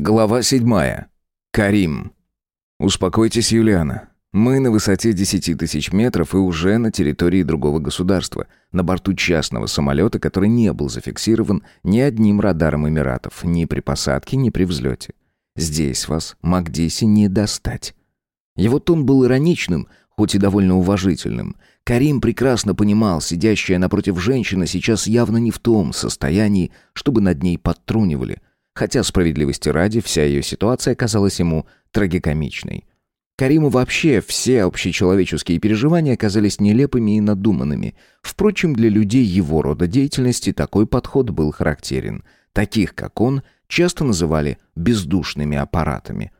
Глава седьмая. Карим. Успокойтесь, Юлиана. Мы на высоте 10 тысяч метров и уже на территории другого государства, на борту частного самолета, который не был зафиксирован ни одним радаром Эмиратов, ни при посадке, ни при взлете. Здесь вас Макдиси не достать. Его тон был ироничным, хоть и довольно уважительным. Карим прекрасно понимал, сидящая напротив женщина сейчас явно не в том состоянии, чтобы над ней подтрунивали – хотя справедливости ради вся ее ситуация казалась ему трагикомичной. Кариму вообще все общечеловеческие переживания казались нелепыми и надуманными. Впрочем, для людей его рода деятельности такой подход был характерен. Таких, как он, часто называли «бездушными аппаратами».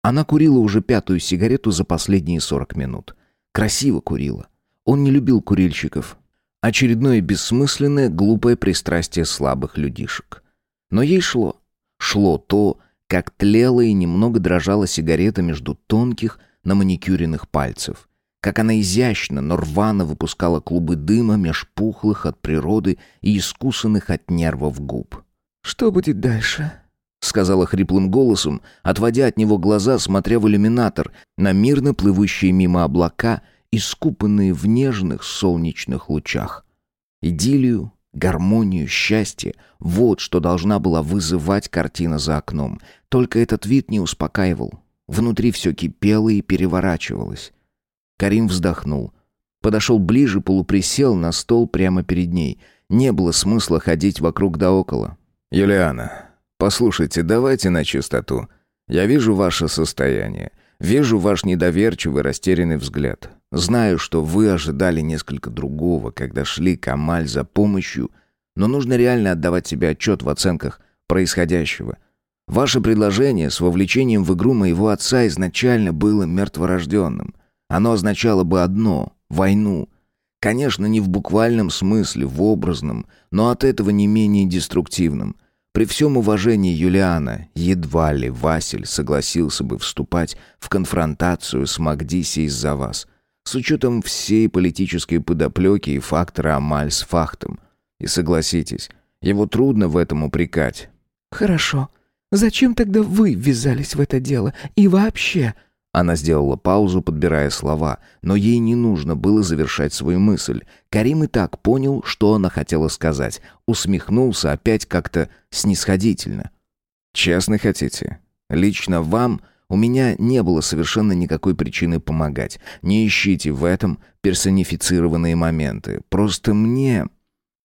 Она курила уже пятую сигарету за последние 40 минут. Красиво курила. Он не любил курильщиков. Очередное бессмысленное, глупое пристрастие слабых людишек. Но ей шло шло то, как тлела и немного дрожала сигарета между тонких, на маникюренных пальцев. Как она изящно, но рвано выпускала клубы дыма меж пухлых от природы и искусанных от нервов губ. «Что будет дальше?» — сказала хриплым голосом, отводя от него глаза, смотря в иллюминатор, на мирно плывущие мимо облака, искупанные в нежных солнечных лучах. Идиллию, Гармонию, счастье — вот что должна была вызывать картина за окном. Только этот вид не успокаивал. Внутри все кипело и переворачивалось. Карим вздохнул. Подошел ближе, полуприсел на стол прямо перед ней. Не было смысла ходить вокруг да около. «Юлиана, послушайте, давайте на чистоту. Я вижу ваше состояние. Вижу ваш недоверчивый, растерянный взгляд. Знаю, что вы ожидали несколько другого, когда шли к Амаль за помощью, но нужно реально отдавать себе отчет в оценках происходящего. Ваше предложение с вовлечением в игру моего отца изначально было мертворожденным. Оно означало бы одно — войну. Конечно, не в буквальном смысле, в образном, но от этого не менее деструктивном. При всем уважении Юлиана, едва ли Василь согласился бы вступать в конфронтацию с Магдиси из-за вас с учетом всей политической подоплеки и фактора Амаль с фактом. И согласитесь, его трудно в этом упрекать. «Хорошо. Зачем тогда вы ввязались в это дело? И вообще...» Она сделала паузу, подбирая слова, но ей не нужно было завершать свою мысль. Карим и так понял, что она хотела сказать. Усмехнулся опять как-то снисходительно. «Честно хотите? Лично вам у меня не было совершенно никакой причины помогать. Не ищите в этом персонифицированные моменты. Просто мне...»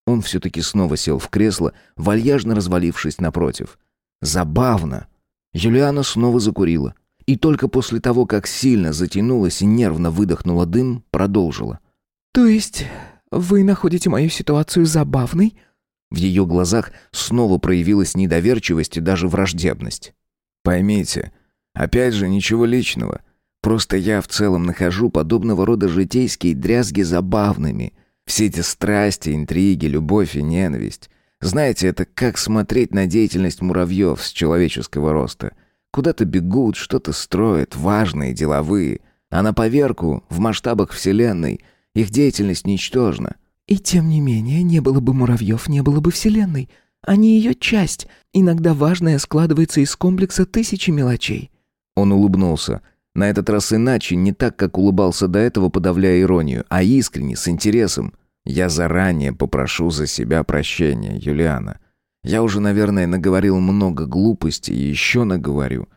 Он все-таки снова сел в кресло, вальяжно развалившись напротив. «Забавно!» Юлиана снова закурила. И только после того, как сильно затянулась и нервно выдохнула дым, продолжила. «То есть вы находите мою ситуацию забавной?» В ее глазах снова проявилась недоверчивость и даже враждебность. «Поймите, Опять же, ничего личного. Просто я в целом нахожу подобного рода житейские дрязги забавными. Все эти страсти, интриги, любовь и ненависть. Знаете, это как смотреть на деятельность муравьев с человеческого роста. Куда-то бегут, что-то строят, важные, деловые. А на поверку, в масштабах Вселенной, их деятельность ничтожна. И тем не менее, не было бы муравьев, не было бы Вселенной. Они ее часть. Иногда важное складывается из комплекса тысячи мелочей. Он улыбнулся. На этот раз иначе, не так, как улыбался до этого, подавляя иронию, а искренне, с интересом. «Я заранее попрошу за себя прощения, Юлиана. Я уже, наверное, наговорил много глупостей и еще наговорю.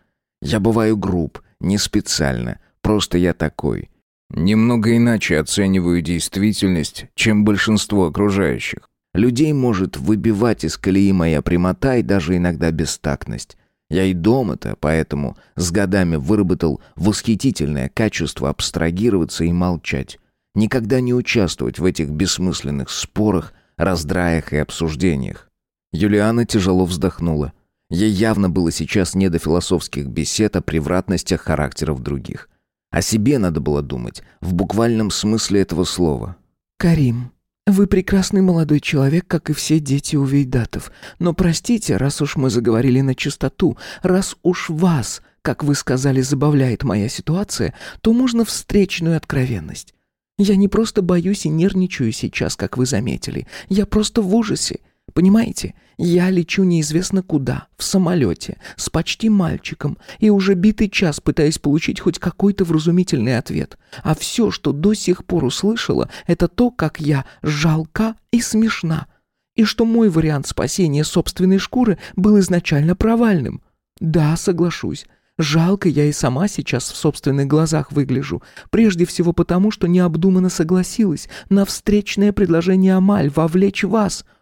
Я бываю груб, не специально, просто я такой. Немного иначе оцениваю действительность, чем большинство окружающих. Людей может выбивать из колеи моя прямота и даже иногда бестактность. Я и дома-то поэтому с годами выработал восхитительное качество абстрагироваться и молчать. Никогда не участвовать в этих бессмысленных спорах, раздраях и обсуждениях. Юлиана тяжело вздохнула. Ей явно было сейчас не до философских бесед о превратностях характеров других. О себе надо было думать, в буквальном смысле этого слова. «Карим, вы прекрасный молодой человек, как и все дети у Вейдатов. Но простите, раз уж мы заговорили на чистоту, раз уж вас, как вы сказали, забавляет моя ситуация, то можно встречную откровенность. Я не просто боюсь и нервничаю сейчас, как вы заметили. Я просто в ужасе. Понимаете, я лечу неизвестно куда, в самолете, с почти мальчиком, и уже битый час пытаясь получить хоть какой-то вразумительный ответ. А все, что до сих пор услышала, это то, как я жалка и смешна. И что мой вариант спасения собственной шкуры был изначально провальным. Да, соглашусь. Жалко я и сама сейчас в собственных глазах выгляжу. Прежде всего потому, что необдуманно согласилась на встречное предложение Амаль вовлечь вас —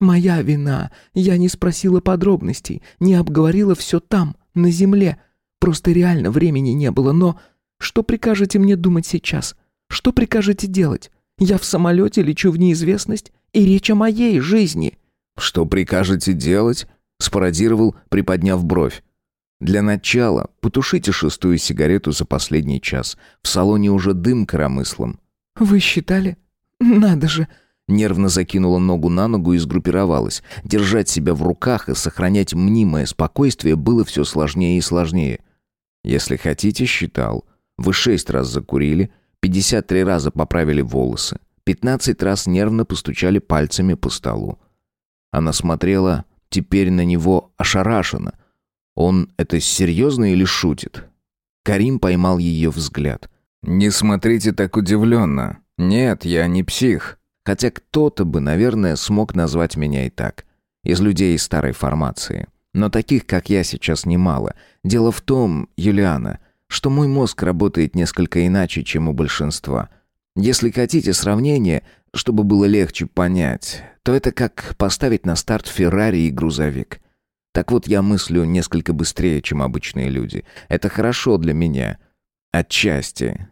Моя вина. Я не спросила подробностей, не обговорила все там, на земле. Просто реально времени не было, но... Что прикажете мне думать сейчас? Что прикажете делать? Я в самолете лечу в неизвестность, и речь о моей жизни». «Что прикажете делать?» — спародировал, приподняв бровь. «Для начала потушите шестую сигарету за последний час. В салоне уже дым коромыслом». «Вы считали? Надо же!» Нервно закинула ногу на ногу и сгруппировалась. Держать себя в руках и сохранять мнимое спокойствие было все сложнее и сложнее. Если хотите, считал. Вы шесть раз закурили, пятьдесят три раза поправили волосы, пятнадцать раз нервно постучали пальцами по столу. Она смотрела теперь на него ошарашенно. Он это серьезно или шутит? Карим поймал ее взгляд. «Не смотрите так удивленно. Нет, я не псих. Хотя кто-то бы, наверное, смог назвать меня и так. Из людей старой формации. Но таких, как я, сейчас немало. Дело в том, Юлиана, что мой мозг работает несколько иначе, чем у большинства. Если хотите сравнение, чтобы было легче понять, то это как поставить на старт Феррари и грузовик. Так вот, я мыслю несколько быстрее, чем обычные люди. Это хорошо для меня. Отчасти.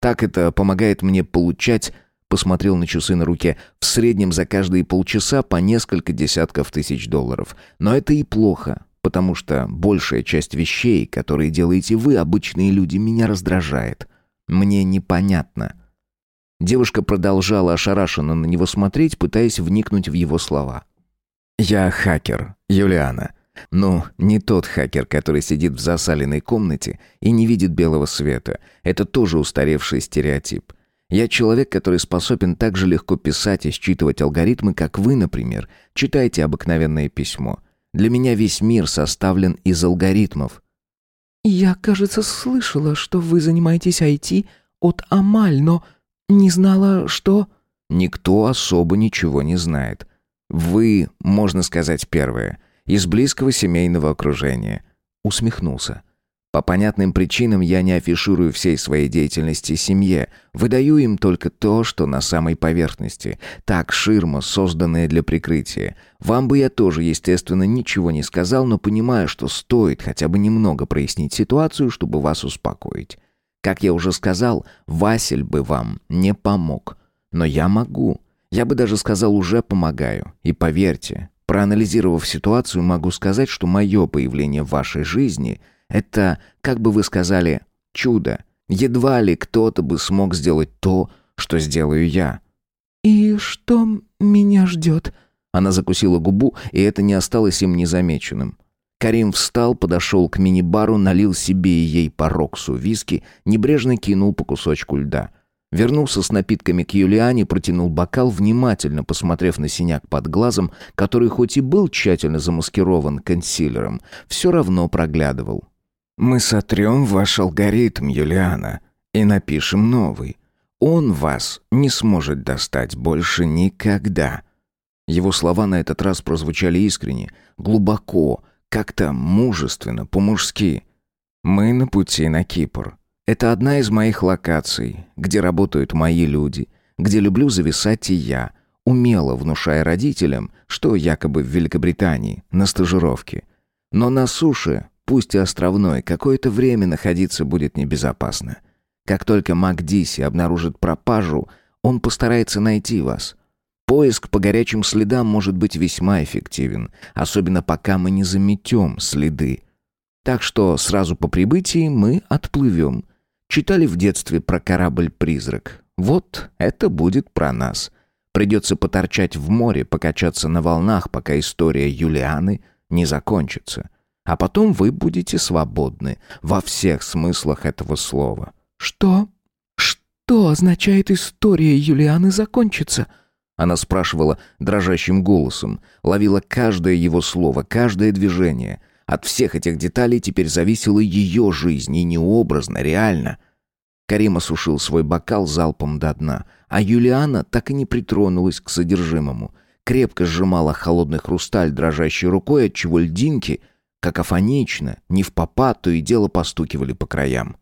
Так это помогает мне получать Посмотрел на часы на руке. В среднем за каждые полчаса по несколько десятков тысяч долларов. Но это и плохо, потому что большая часть вещей, которые делаете вы, обычные люди, меня раздражает. Мне непонятно. Девушка продолжала ошарашенно на него смотреть, пытаясь вникнуть в его слова. «Я хакер, Юлиана. Ну, не тот хакер, который сидит в засаленной комнате и не видит белого света. Это тоже устаревший стереотип. Я человек, который способен так же легко писать и считывать алгоритмы, как вы, например, читаете обыкновенное письмо. Для меня весь мир составлен из алгоритмов. Я, кажется, слышала, что вы занимаетесь IT от Амаль, но не знала, что... Никто особо ничего не знает. Вы, можно сказать, первые, из близкого семейного окружения. Усмехнулся. По понятным причинам я не афиширую всей своей деятельности семье, выдаю им только то, что на самой поверхности. Так, ширма, созданная для прикрытия. Вам бы я тоже, естественно, ничего не сказал, но понимаю, что стоит хотя бы немного прояснить ситуацию, чтобы вас успокоить. Как я уже сказал, Василь бы вам не помог. Но я могу. Я бы даже сказал, уже помогаю. И поверьте, проанализировав ситуацию, могу сказать, что мое появление в вашей жизни – это, как бы вы сказали, чудо. Едва ли кто-то бы смог сделать то, что сделаю я. «И что меня ждет?» Она закусила губу, и это не осталось им незамеченным. Карим встал, подошел к мини-бару, налил себе и ей по роксу виски, небрежно кинул по кусочку льда. Вернулся с напитками к Юлиане, протянул бокал, внимательно посмотрев на синяк под глазом, который хоть и был тщательно замаскирован консилером, все равно проглядывал. Мы сотрем ваш алгоритм, Юлиана, и напишем новый. Он вас не сможет достать больше никогда. Его слова на этот раз прозвучали искренне, глубоко, как-то мужественно, по-мужски. Мы на пути на Кипр. Это одна из моих локаций, где работают мои люди, где люблю зависать и я, умело внушая родителям, что якобы в Великобритании, на стажировке. Но на суше пусть и островной, какое-то время находиться будет небезопасно. Как только Макдиси обнаружит пропажу, он постарается найти вас. Поиск по горячим следам может быть весьма эффективен, особенно пока мы не заметем следы. Так что сразу по прибытии мы отплывем. Читали в детстве про корабль-призрак. Вот это будет про нас. Придется поторчать в море, покачаться на волнах, пока история Юлианы не закончится. А потом вы будете свободны во всех смыслах этого слова. Что? Что означает история Юлианы закончится? Она спрашивала дрожащим голосом, ловила каждое его слово, каждое движение. От всех этих деталей теперь зависела ее жизнь, и не образно, реально. Карим осушил свой бокал залпом до дна, а Юлиана так и не притронулась к содержимому. Крепко сжимала холодный хрусталь дрожащей рукой, отчего льдинки, как афонично, не в попад, то и дело постукивали по краям.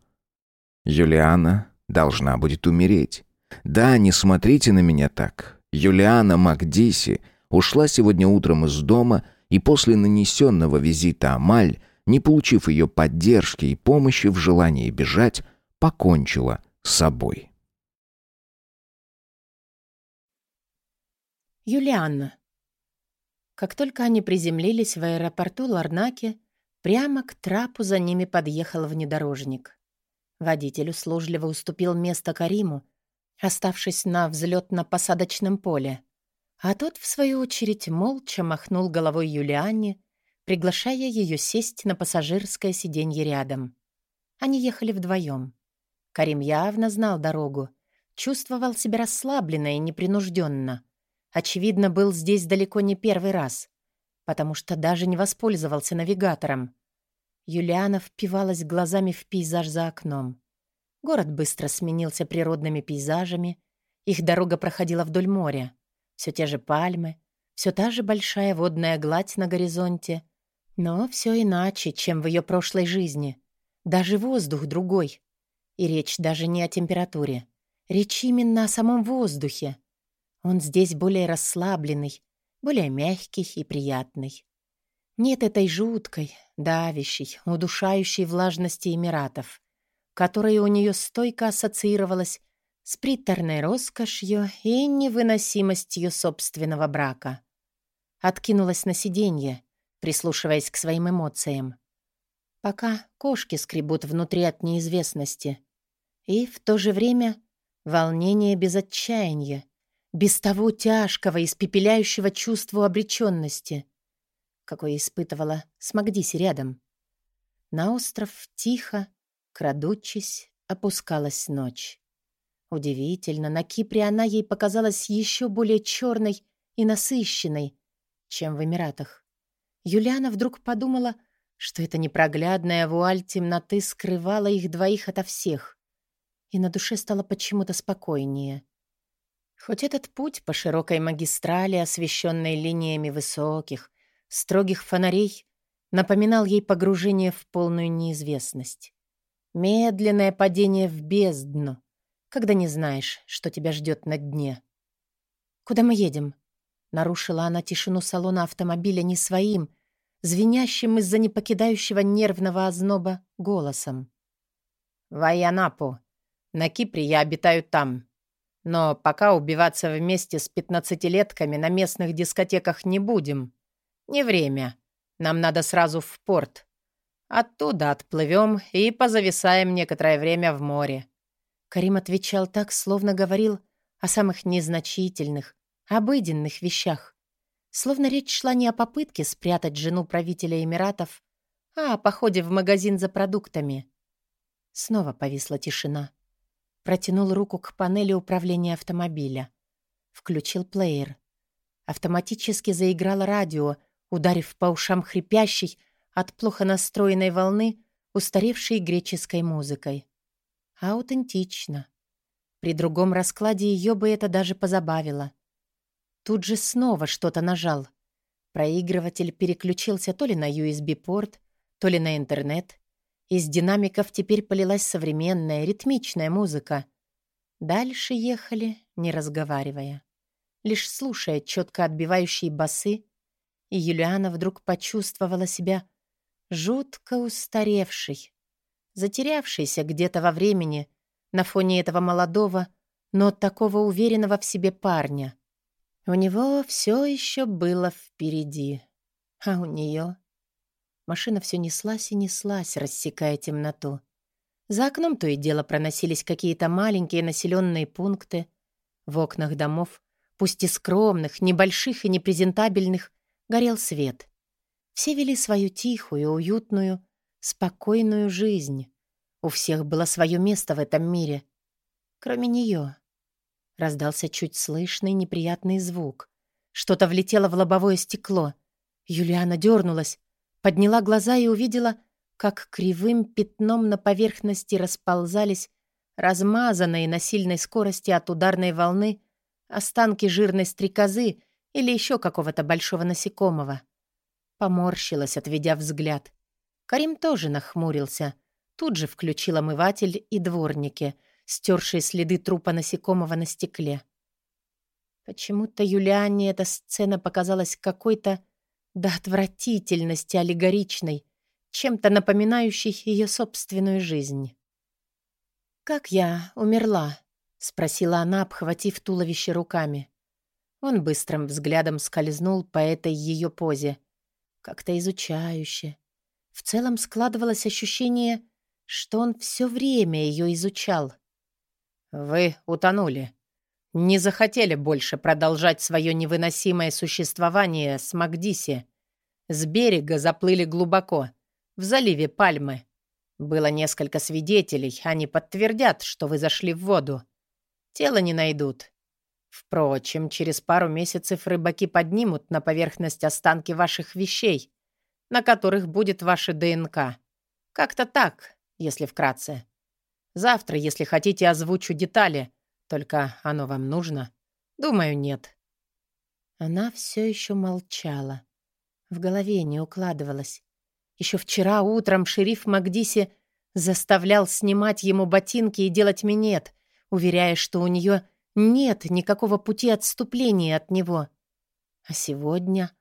Юлиана должна будет умереть. Да, не смотрите на меня так. Юлиана Макдиси ушла сегодня утром из дома и после нанесенного визита Амаль, не получив ее поддержки и помощи в желании бежать, покончила с собой. Юлианна. Как только они приземлились в аэропорту Ларнаки, прямо к трапу за ними подъехал внедорожник. Водитель услужливо уступил место Кариму, оставшись на взлетно-посадочном поле. А тот, в свою очередь, молча махнул головой Юлианне, приглашая ее сесть на пассажирское сиденье рядом. Они ехали вдвоем. Карим явно знал дорогу, чувствовал себя расслабленно и непринужденно. Очевидно, был здесь далеко не первый раз, потому что даже не воспользовался навигатором. Юлиана впивалась глазами в пейзаж за окном. Город быстро сменился природными пейзажами. Их дорога проходила вдоль моря. Все те же пальмы, все та же большая водная гладь на горизонте. Но все иначе, чем в ее прошлой жизни. Даже воздух другой. И речь даже не о температуре. Речь именно о самом воздухе. Он здесь более расслабленный, более мягкий и приятный. Нет этой жуткой, давящей, удушающей влажности Эмиратов, которая у нее стойко ассоциировалась с приторной роскошью и невыносимостью собственного брака. Откинулась на сиденье, прислушиваясь к своим эмоциям. Пока кошки скребут внутри от неизвестности. И в то же время волнение без отчаяния, без того тяжкого, испепеляющего чувства обреченности — какой испытывала с Магдиси рядом. На остров тихо, крадучись, опускалась ночь. Удивительно, на Кипре она ей показалась еще более черной и насыщенной, чем в Эмиратах. Юлиана вдруг подумала, что эта непроглядная вуаль темноты скрывала их двоих ото всех, и на душе стало почему-то спокойнее. Хоть этот путь по широкой магистрали, освещенной линиями высоких, строгих фонарей напоминал ей погружение в полную неизвестность. Медленное падение в бездну, когда не знаешь, что тебя ждет на дне. «Куда мы едем?» Нарушила она тишину салона автомобиля не своим, звенящим из-за непокидающего нервного озноба голосом. «В Айанапу. На Кипре я обитаю там. Но пока убиваться вместе с пятнадцатилетками на местных дискотеках не будем. «Не время. Нам надо сразу в порт. Оттуда отплывем и позависаем некоторое время в море». Карим отвечал так, словно говорил о самых незначительных, обыденных вещах. Словно речь шла не о попытке спрятать жену правителя Эмиратов, а о походе в магазин за продуктами. Снова повисла тишина. Протянул руку к панели управления автомобиля. Включил плеер. Автоматически заиграло радио, ударив по ушам хрипящей от плохо настроенной волны устаревшей греческой музыкой. Аутентично. При другом раскладе ее бы это даже позабавило. Тут же снова что-то нажал. Проигрыватель переключился то ли на USB-порт, то ли на интернет. Из динамиков теперь полилась современная, ритмичная музыка. Дальше ехали, не разговаривая. Лишь слушая четко отбивающие басы и Юлиана вдруг почувствовала себя жутко устаревшей, затерявшейся где-то во времени на фоне этого молодого, но такого уверенного в себе парня. У него все еще было впереди, а у нее... Машина все неслась и неслась, рассекая темноту. За окном то и дело проносились какие-то маленькие населенные пункты. В окнах домов, пусть и скромных, небольших и непрезентабельных, горел свет. Все вели свою тихую, уютную, спокойную жизнь. У всех было свое место в этом мире. Кроме нее. Раздался чуть слышный неприятный звук. Что-то влетело в лобовое стекло. Юлиана дернулась, подняла глаза и увидела, как кривым пятном на поверхности расползались размазанные на сильной скорости от ударной волны останки жирной стрекозы или еще какого-то большого насекомого. Поморщилась, отведя взгляд. Карим тоже нахмурился. Тут же включил омыватель и дворники, стершие следы трупа насекомого на стекле. Почему-то Юлиане эта сцена показалась какой-то до отвратительности аллегоричной, чем-то напоминающей ее собственную жизнь. «Как я умерла?» — спросила она, обхватив туловище руками. Он быстрым взглядом скользнул по этой ее позе. Как-то изучающе. В целом складывалось ощущение, что он все время ее изучал. «Вы утонули. Не захотели больше продолжать свое невыносимое существование с Макдиси. С берега заплыли глубоко, в заливе Пальмы. Было несколько свидетелей, они подтвердят, что вы зашли в воду. Тело не найдут. Впрочем, через пару месяцев рыбаки поднимут на поверхность останки ваших вещей, на которых будет ваша ДНК. Как-то так, если вкратце. Завтра, если хотите, озвучу детали. Только оно вам нужно? Думаю, нет. Она все еще молчала. В голове не укладывалось. Еще вчера утром шериф Макдиси заставлял снимать ему ботинки и делать минет, уверяя, что у нее нет никакого пути отступления от него. А сегодня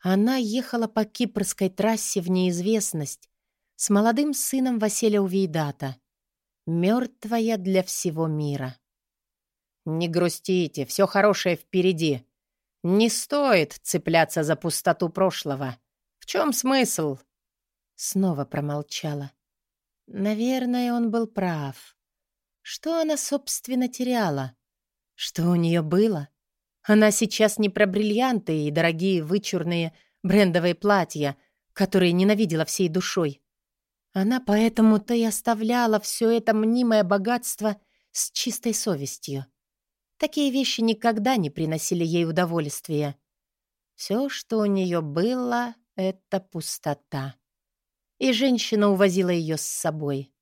она ехала по кипрской трассе в неизвестность с молодым сыном Василия Увейдата, мертвая для всего мира. «Не грустите, все хорошее впереди. Не стоит цепляться за пустоту прошлого. В чем смысл?» Снова промолчала. Наверное, он был прав. Что она, собственно, теряла? Что у нее было? Она сейчас не про бриллианты и дорогие вычурные брендовые платья, которые ненавидела всей душой. Она поэтому-то и оставляла все это мнимое богатство с чистой совестью. Такие вещи никогда не приносили ей удовольствия. Все, что у нее было, — это пустота и женщина увозила ее с собой.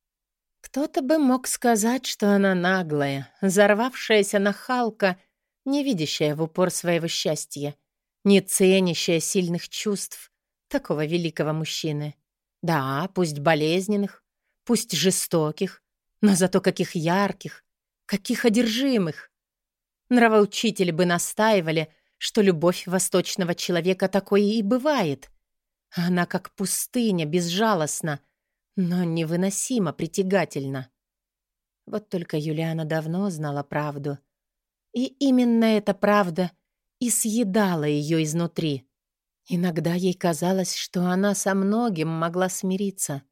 Кто-то бы мог сказать, что она наглая, взорвавшаяся нахалка, не видящая в упор своего счастья, не ценящая сильных чувств такого великого мужчины. Да, пусть болезненных, пусть жестоких, но зато каких ярких, каких одержимых. Нравоучители бы настаивали, что любовь восточного человека такой и бывает — она как пустыня, безжалостна, но невыносимо притягательна. Вот только Юлиана давно знала правду. И именно эта правда и съедала ее изнутри. Иногда ей казалось, что она со многим могла смириться,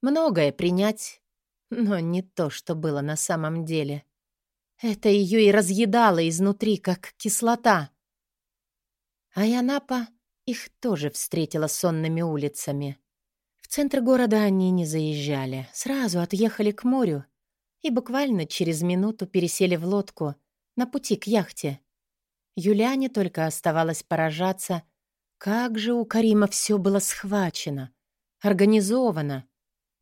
многое принять, но не то, что было на самом деле. Это ее и разъедало изнутри, как кислота. А Янапа их тоже встретила сонными улицами. В центр города они не заезжали, сразу отъехали к морю и буквально через минуту пересели в лодку на пути к яхте. Юлиане только оставалось поражаться, как же у Карима все было схвачено, организовано.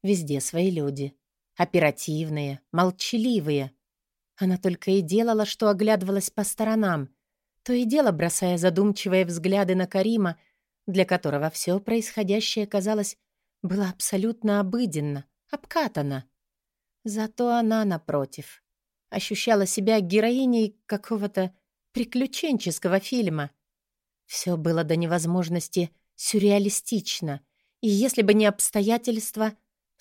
Везде свои люди. Оперативные, молчаливые. Она только и делала, что оглядывалась по сторонам, то и дело бросая задумчивые взгляды на Карима, для которого все происходящее, казалось, было абсолютно обыденно, обкатано. Зато она, напротив, ощущала себя героиней какого-то приключенческого фильма. Все было до невозможности сюрреалистично, и если бы не обстоятельства,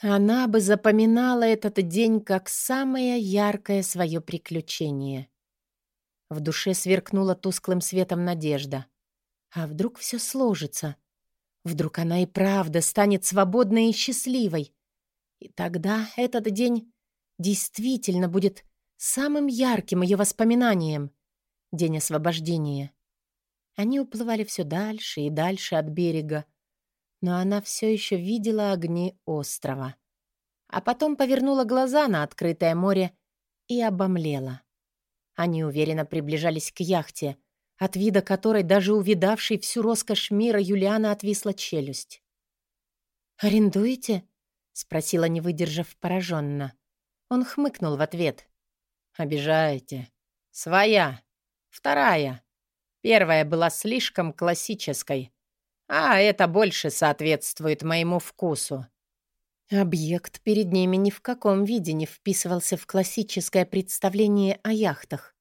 она бы запоминала этот день как самое яркое свое приключение. В душе сверкнула тусклым светом надежда. А вдруг все сложится? Вдруг она и правда станет свободной и счастливой? И тогда этот день действительно будет самым ярким ее воспоминанием. День освобождения. Они уплывали все дальше и дальше от берега, но она все еще видела огни острова. А потом повернула глаза на открытое море и обомлела. Они уверенно приближались к яхте, от вида которой даже увидавшей всю роскошь мира Юлиана отвисла челюсть. «Арендуете?» — спросила, не выдержав пораженно. Он хмыкнул в ответ. «Обижаете. Своя. Вторая. Первая была слишком классической, а это больше соответствует моему вкусу». Объект перед ними ни в каком виде не вписывался в классическое представление о яхтах.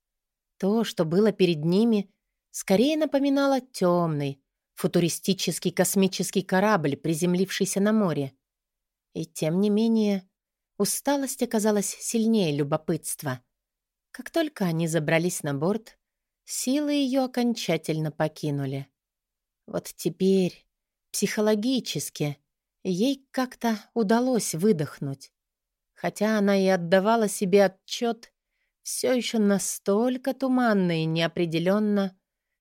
То, что было перед ними, скорее напоминало темный, футуристический космический корабль, приземлившийся на море. И тем не менее, усталость оказалась сильнее любопытства. Как только они забрались на борт, силы ее окончательно покинули. Вот теперь, психологически, ей как-то удалось выдохнуть. Хотя она и отдавала себе отчет, все еще настолько туманно и неопределенно,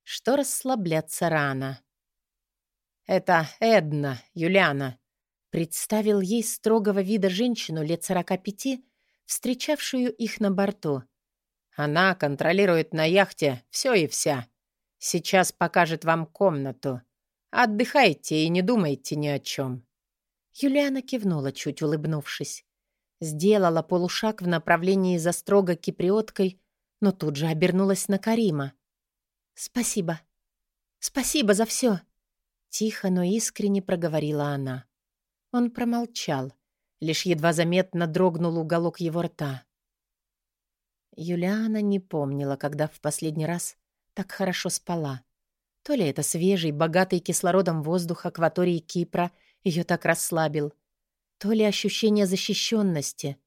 что расслабляться рано. «Это Эдна, Юлиана», — представил ей строгого вида женщину лет сорока пяти, встречавшую их на борту. «Она контролирует на яхте все и вся. Сейчас покажет вам комнату. Отдыхайте и не думайте ни о чем». Юлиана кивнула, чуть улыбнувшись. Сделала полушаг в направлении за строго киприоткой, но тут же обернулась на Карима. «Спасибо. Спасибо за все. Тихо, но искренне проговорила она. Он промолчал. Лишь едва заметно дрогнул уголок его рта. Юлиана не помнила, когда в последний раз так хорошо спала. То ли это свежий, богатый кислородом воздух акватории Кипра ее так расслабил, то ли ощущение защищенности,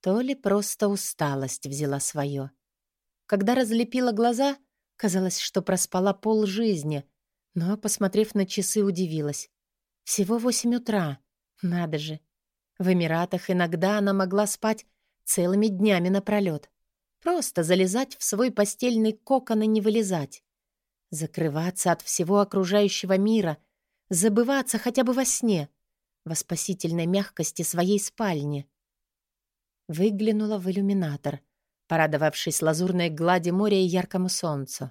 то ли просто усталость взяла свое. Когда разлепила глаза, казалось, что проспала пол жизни — но, посмотрев на часы, удивилась. Всего восемь утра. Надо же. В Эмиратах иногда она могла спать целыми днями напролёт. Просто залезать в свой постельный кокон и не вылезать. Закрываться от всего окружающего мира, забываться хотя бы во сне, во спасительной мягкости своей спальни. Выглянула в иллюминатор, порадовавшись лазурной глади моря и яркому солнцу.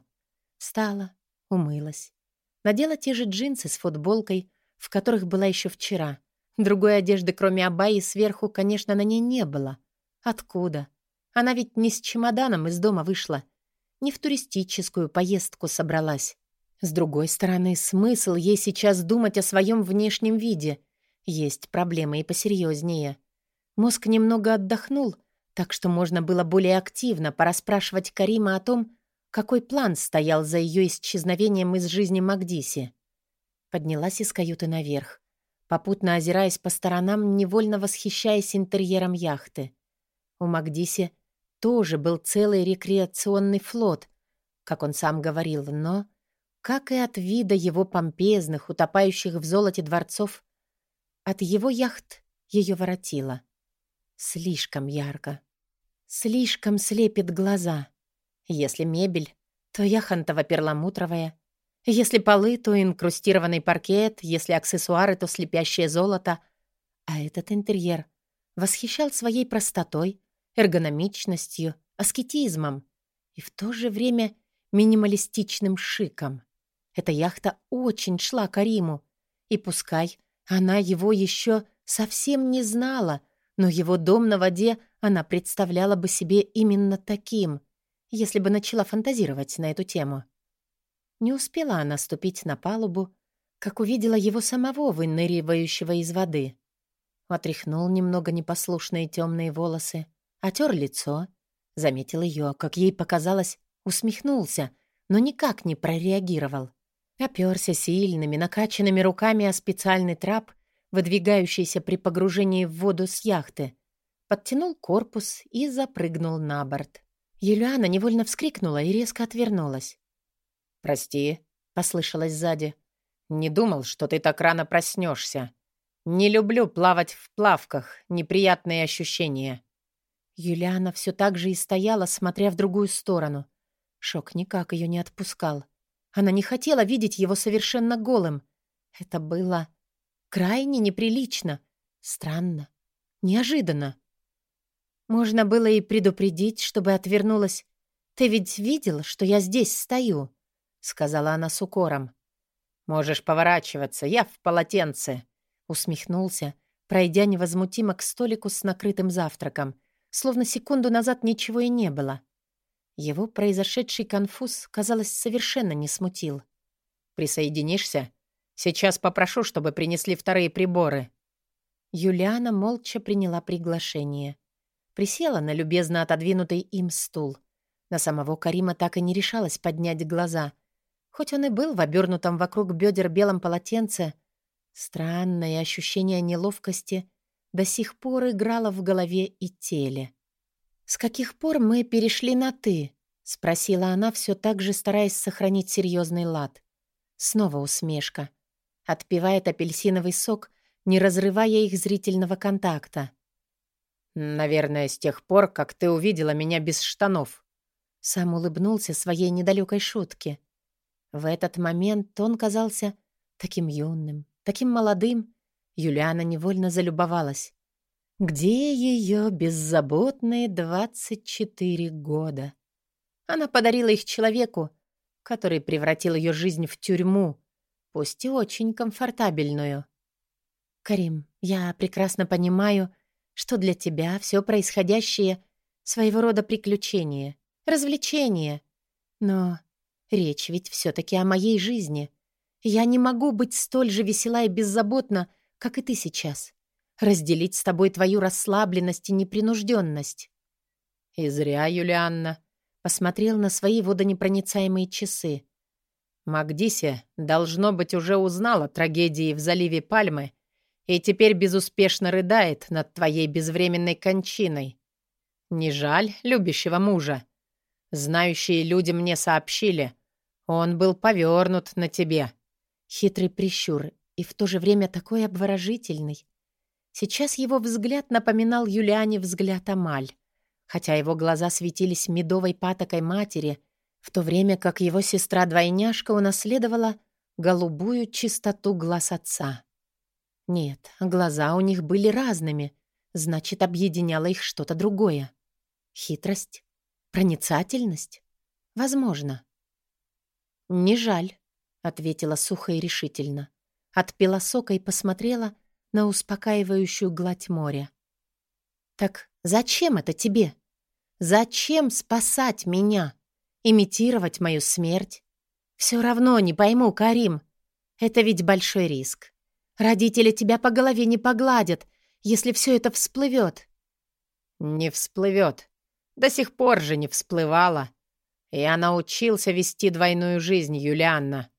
Встала, умылась. Надела те же джинсы с футболкой, в которых была еще вчера. Другой одежды, кроме абайи, сверху, конечно, на ней не было. Откуда? Она ведь не с чемоданом из дома вышла. Не в туристическую поездку собралась. С другой стороны, смысл ей сейчас думать о своем внешнем виде. Есть проблемы и посерьезнее. Мозг немного отдохнул, так что можно было более активно порасспрашивать Карима о том, какой план стоял за ее исчезновением из жизни Магдиси? Поднялась из каюты наверх, попутно озираясь по сторонам, невольно восхищаясь интерьером яхты. У Магдиси тоже был целый рекреационный флот, как он сам говорил, но, как и от вида его помпезных, утопающих в золоте дворцов, от его яхт ее воротило. Слишком ярко. Слишком слепит глаза. Если мебель, то яхонтово-перламутровая. Если полы, то инкрустированный паркет, если аксессуары, то слепящее золото. А этот интерьер восхищал своей простотой, эргономичностью, аскетизмом и в то же время минималистичным шиком. Эта яхта очень шла Кариму, и пускай она его еще совсем не знала, но его дом на воде она представляла бы себе именно таким — если бы начала фантазировать на эту тему. Не успела она ступить на палубу, как увидела его самого, выныривающего из воды. Отряхнул немного непослушные темные волосы, отер лицо, заметил ее, как ей показалось, усмехнулся, но никак не прореагировал. Оперся сильными, накачанными руками о специальный трап, выдвигающийся при погружении в воду с яхты, подтянул корпус и запрыгнул на борт. Юлиана невольно вскрикнула и резко отвернулась. «Прости», — послышалось сзади. «Не думал, что ты так рано проснешься. Не люблю плавать в плавках, неприятные ощущения». Юлиана все так же и стояла, смотря в другую сторону. Шок никак ее не отпускал. Она не хотела видеть его совершенно голым. Это было крайне неприлично, странно, неожиданно. Можно было и предупредить, чтобы отвернулась. «Ты ведь видел, что я здесь стою?» — сказала она с укором. «Можешь поворачиваться, я в полотенце», — усмехнулся, пройдя невозмутимо к столику с накрытым завтраком, словно секунду назад ничего и не было. Его произошедший конфуз, казалось, совершенно не смутил. «Присоединишься? Сейчас попрошу, чтобы принесли вторые приборы». Юлиана молча приняла приглашение. Присела на любезно отодвинутый им стул. На самого Карима так и не решалась поднять глаза. Хоть он и был в обернутом вокруг бедер белом полотенце, странное ощущение неловкости до сих пор играло в голове и теле. «С каких пор мы перешли на «ты»?» — спросила она, все так же стараясь сохранить серьезный лад. Снова усмешка. Отпивает апельсиновый сок, не разрывая их зрительного контакта. «Наверное, с тех пор, как ты увидела меня без штанов». Сам улыбнулся своей недалекой шутке. В этот момент он казался таким юным, таким молодым. Юлиана невольно залюбовалась. Где ее беззаботные 24 года? Она подарила их человеку, который превратил ее жизнь в тюрьму, пусть и очень комфортабельную. Карим, я прекрасно понимаю, что для тебя все происходящее — своего рода приключение, развлечение. Но речь ведь все-таки о моей жизни. Я не могу быть столь же весела и беззаботна, как и ты сейчас. Разделить с тобой твою расслабленность и непринужденность. И зря, Юлианна. Посмотрел на свои водонепроницаемые часы. Магдисе, должно быть, уже узнала трагедии в заливе Пальмы и теперь безуспешно рыдает над твоей безвременной кончиной. Не жаль любящего мужа. Знающие люди мне сообщили. Он был повернут на тебе. Хитрый прищур и в то же время такой обворожительный. Сейчас его взгляд напоминал Юлиане взгляд Амаль, хотя его глаза светились медовой патокой матери, в то время как его сестра-двойняшка унаследовала голубую чистоту глаз отца. Нет, глаза у них были разными, значит, объединяло их что-то другое. Хитрость? Проницательность? Возможно. «Не жаль», — ответила сухо и решительно. Отпила сока и посмотрела на успокаивающую гладь моря. «Так зачем это тебе? Зачем спасать меня? Имитировать мою смерть? Все равно не пойму, Карим. Это ведь большой риск. Родители тебя по голове не погладят, если все это всплывет». «Не всплывет. До сих пор же не всплывало. Я научился вести двойную жизнь, Юлианна.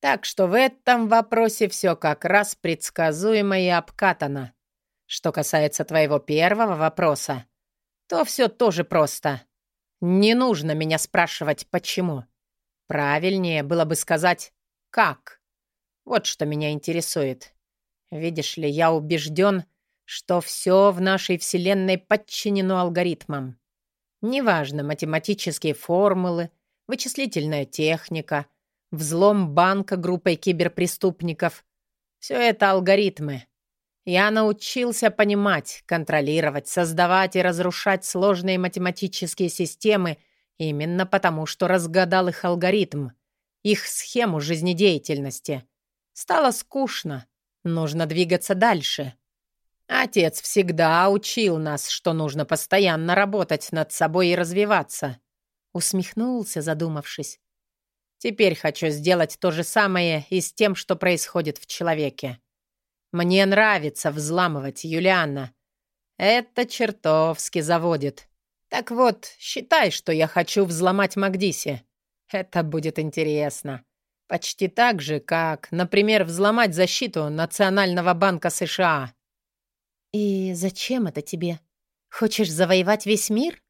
Так что в этом вопросе все как раз предсказуемо и обкатано. Что касается твоего первого вопроса, то все тоже просто. Не нужно меня спрашивать, почему. Правильнее было бы сказать «как». Вот что меня интересует. Видишь ли, я убежден, что все в нашей Вселенной подчинено алгоритмам. Неважно, математические формулы, вычислительная техника — Взлом банка группой киберпреступников. Все это алгоритмы. Я научился понимать, контролировать, создавать и разрушать сложные математические системы именно потому, что разгадал их алгоритм, их схему жизнедеятельности. Стало скучно. Нужно двигаться дальше. Отец всегда учил нас, что нужно постоянно работать над собой и развиваться. Усмехнулся, задумавшись. Теперь хочу сделать то же самое и с тем, что происходит в человеке. Мне нравится взламывать Юлиана. Это чертовски заводит. Так вот, считай, что я хочу взломать Магдиси. Это будет интересно. Почти так же, как, например, взломать защиту Национального банка США. «И зачем это тебе? Хочешь завоевать весь мир?»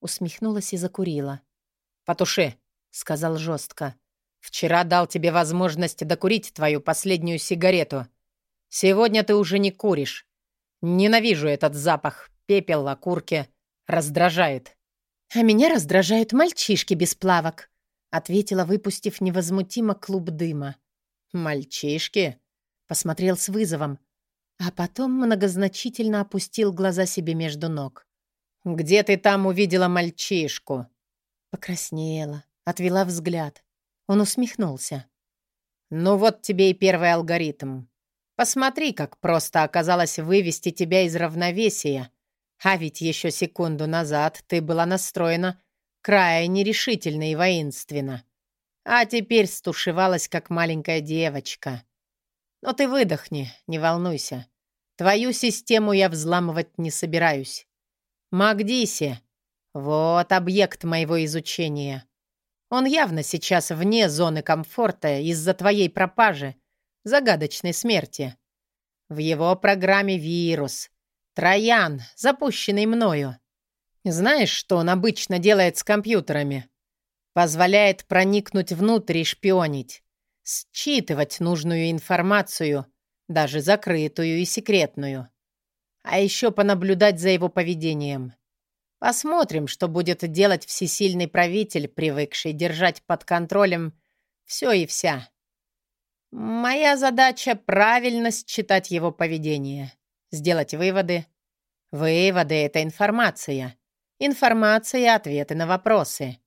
Усмехнулась и закурила. «Потуши», — сказал жестко. «Вчера дал тебе возможность докурить твою последнюю сигарету. Сегодня ты уже не куришь. Ненавижу этот запах. Пепел, окурки. Раздражает». «А меня раздражают мальчишки без плавок», — ответила, выпустив невозмутимо клуб дыма. «Мальчишки?» — посмотрел с вызовом, а потом многозначительно опустил глаза себе между ног. «Где ты там увидела мальчишку?» Покраснела, отвела взгляд. Он усмехнулся. «Ну вот тебе и первый алгоритм. Посмотри, как просто оказалось вывести тебя из равновесия. А ведь еще секунду назад ты была настроена крайне решительно и воинственно. А теперь стушевалась, как маленькая девочка. Но ты выдохни, не волнуйся. Твою систему я взламывать не собираюсь. Магдиси — вот объект моего изучения. Он явно сейчас вне зоны комфорта из-за твоей пропажи, загадочной смерти. В его программе вирус. Троян, запущенный мною. Знаешь, что он обычно делает с компьютерами? Позволяет проникнуть внутрь и шпионить. Считывать нужную информацию — даже закрытую и секретную. А еще понаблюдать за его поведением. Посмотрим, что будет делать всесильный правитель, привыкший держать под контролем все и вся. Моя задача — правильно считать его поведение, сделать выводы. Выводы — это информация. Информация — ответы на вопросы.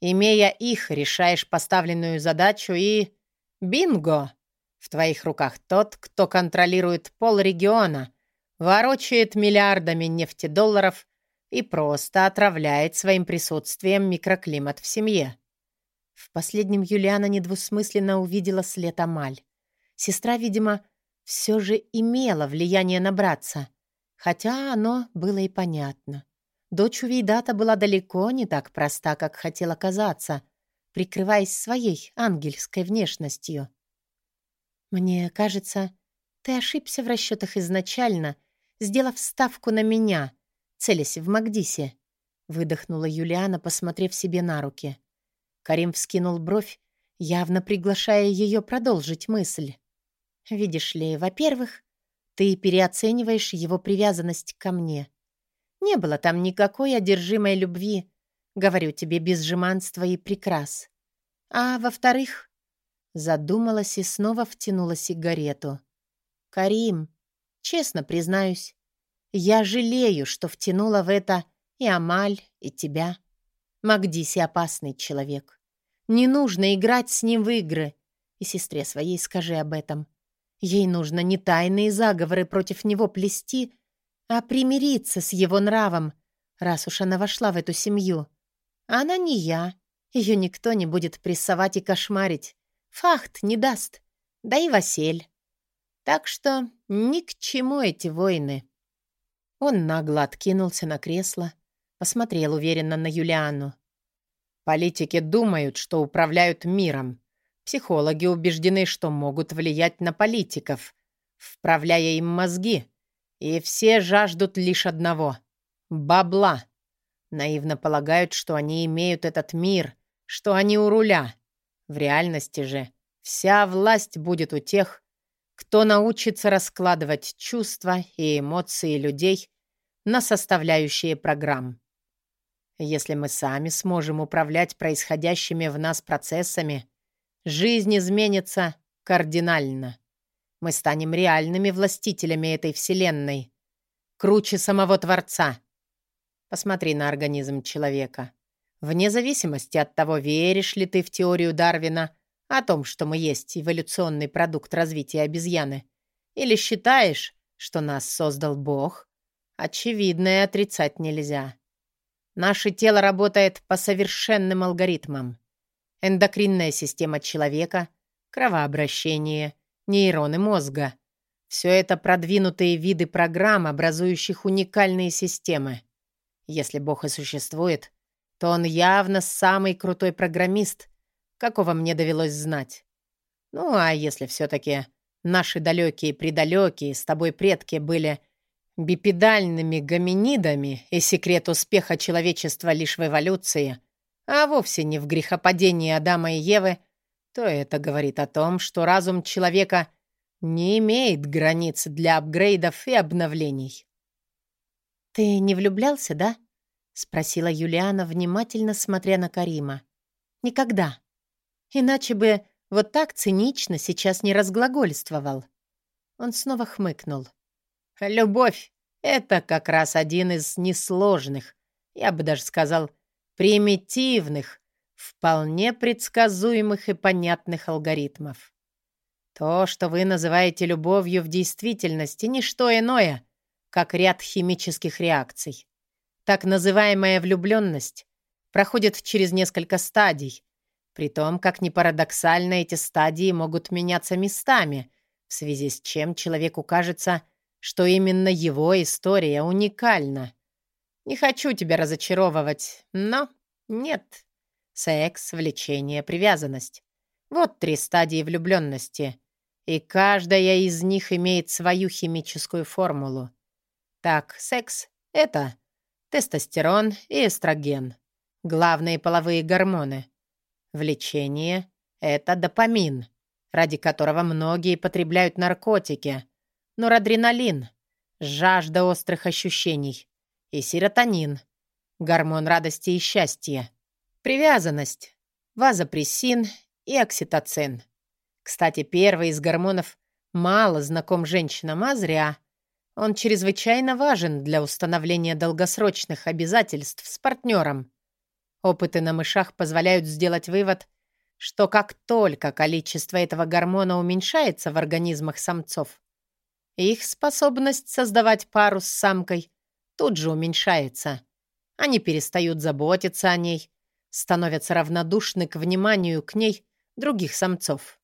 Имея их, решаешь поставленную задачу и... Бинго! В твоих руках тот, кто контролирует полрегиона, ворочает миллиардами нефтедолларов и просто отравляет своим присутствием микроклимат в семье. В последнем Юлиана недвусмысленно увидела след Амаль. Сестра, видимо, все же имела влияние на братца, хотя оно было и понятно. Дочь Увейдата была далеко не так проста, как хотела казаться, прикрываясь своей ангельской внешностью. «Мне кажется, ты ошибся в расчетах изначально, сделав ставку на меня, целясь в Магдисе», — выдохнула Юлиана, посмотрев себе на руки. Карим вскинул бровь, явно приглашая ее продолжить мысль. «Видишь ли, во-первых, ты переоцениваешь его привязанность ко мне. Не было там никакой одержимой любви, говорю тебе, без жеманства и прикрас. А во-вторых, Задумалась и снова втянула сигарету. «Карим, честно признаюсь, я жалею, что втянула в это и Амаль, и тебя. Магдиси опасный человек. Не нужно играть с ним в игры. И сестре своей скажи об этом. Ей нужно не тайные заговоры против него плести, а примириться с его нравом, раз уж она вошла в эту семью. Она не я. Ее никто не будет прессовать и кошмарить. Фахт не даст, да и Василь. Так что ни к чему эти войны. Он нагло откинулся на кресло, посмотрел уверенно на Юлиану. Политики думают, что управляют миром. Психологи убеждены, что могут влиять на политиков, вправляя им мозги. И все жаждут лишь одного — бабла. Наивно полагают, что они имеют этот мир, что они у руля. В реальности же вся власть будет у тех, кто научится раскладывать чувства и эмоции людей на составляющие программ. Если мы сами сможем управлять происходящими в нас процессами, жизнь изменится кардинально. Мы станем реальными властителями этой вселенной, круче самого Творца. Посмотри на организм человека. Вне зависимости от того, веришь ли ты в теорию Дарвина о том, что мы есть эволюционный продукт развития обезьяны, или считаешь, что нас создал Бог, очевидное отрицать нельзя. Наше тело работает по совершенным алгоритмам. Эндокринная система человека, кровообращение, нейроны мозга — все это продвинутые виды программ, образующих уникальные системы. Если Бог и существует — то он явно самый крутой программист, какого мне довелось знать. Ну, а если все-таки наши далекие-предалекие с тобой предки были бипедальными гоминидами, и секрет успеха человечества лишь в эволюции, а вовсе не в грехопадении Адама и Евы, то это говорит о том, что разум человека не имеет границ для апгрейдов и обновлений. «Ты не влюблялся, да?» — спросила Юлиана, внимательно смотря на Карима. «Никогда. Иначе бы вот так цинично сейчас не разглагольствовал». Он снова хмыкнул. «Любовь — это как раз один из несложных, я бы даже сказал, примитивных, вполне предсказуемых и понятных алгоритмов. То, что вы называете любовью в действительности, не что иное, как ряд химических реакций. Так называемая влюбленность проходит через несколько стадий, при том, как ни парадоксально, эти стадии могут меняться местами, в связи с чем человеку кажется, что именно его история уникальна. Не хочу тебя разочаровывать, но нет. Секс, влечение, привязанность. Вот три стадии влюбленности. И каждая из них имеет свою химическую формулу. Так, секс — это тестостерон и эстроген. Главные половые гормоны. Влечение — это допамин, ради которого многие потребляют наркотики. Норадреналин — жажда острых ощущений. И серотонин — гормон радости и счастья. Привязанность — вазопрессин и окситоцин. Кстати, первый из гормонов мало знаком женщинам, а зря. Он чрезвычайно важен для установления долгосрочных обязательств с партнером. Опыты на мышах позволяют сделать вывод, что как только количество этого гормона уменьшается в организмах самцов, их способность создавать пару с самкой тут же уменьшается. Они перестают заботиться о ней, становятся равнодушны к вниманию к ней других самцов.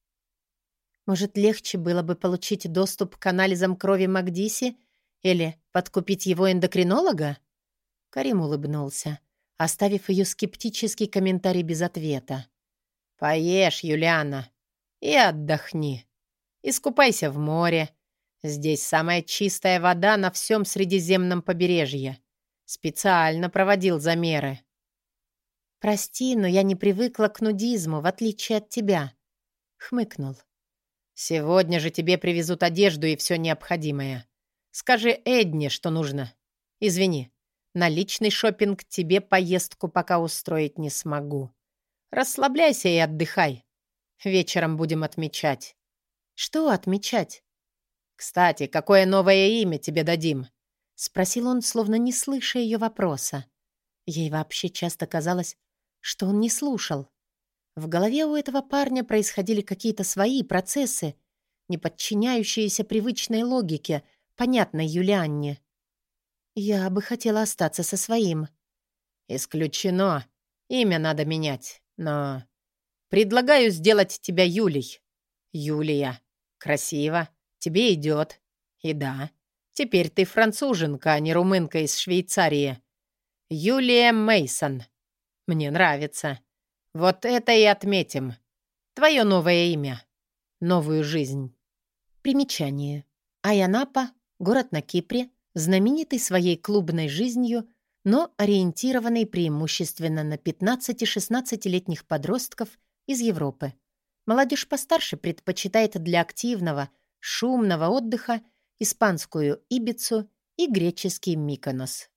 Может, легче было бы получить доступ к анализам крови Макдиси или подкупить его эндокринолога? Карим улыбнулся, оставив ее скептический комментарий без ответа. «Поешь, Юлиана, и отдохни. Искупайся в море. Здесь самая чистая вода на всем Средиземном побережье. Специально проводил замеры». «Прости, но я не привыкла к нудизму, в отличие от тебя», — хмыкнул. «Сегодня же тебе привезут одежду и все необходимое. Скажи Эдне, что нужно. Извини, на личный шопинг тебе поездку пока устроить не смогу. Расслабляйся и отдыхай. Вечером будем отмечать». «Что отмечать?» «Кстати, какое новое имя тебе дадим?» — спросил он, словно не слыша ее вопроса. Ей вообще часто казалось, что он не слушал. В голове у этого парня происходили какие-то свои процессы, не подчиняющиеся привычной логике, понятной Юлианне. «Я бы хотела остаться со своим». «Исключено. Имя надо менять. Но предлагаю сделать тебя Юлей. Юлия. Красиво. Тебе идет. И да, теперь ты француженка, а не румынка из Швейцарии. Юлия Мейсон. Мне нравится. Вот это и отметим. Твое новое имя. Новую жизнь. Примечание. Аянапа — город на Кипре, знаменитый своей клубной жизнью, но ориентированный преимущественно на 15-16-летних подростков из Европы. Молодежь постарше предпочитает для активного, шумного отдыха испанскую Ибицу и греческий Миконос.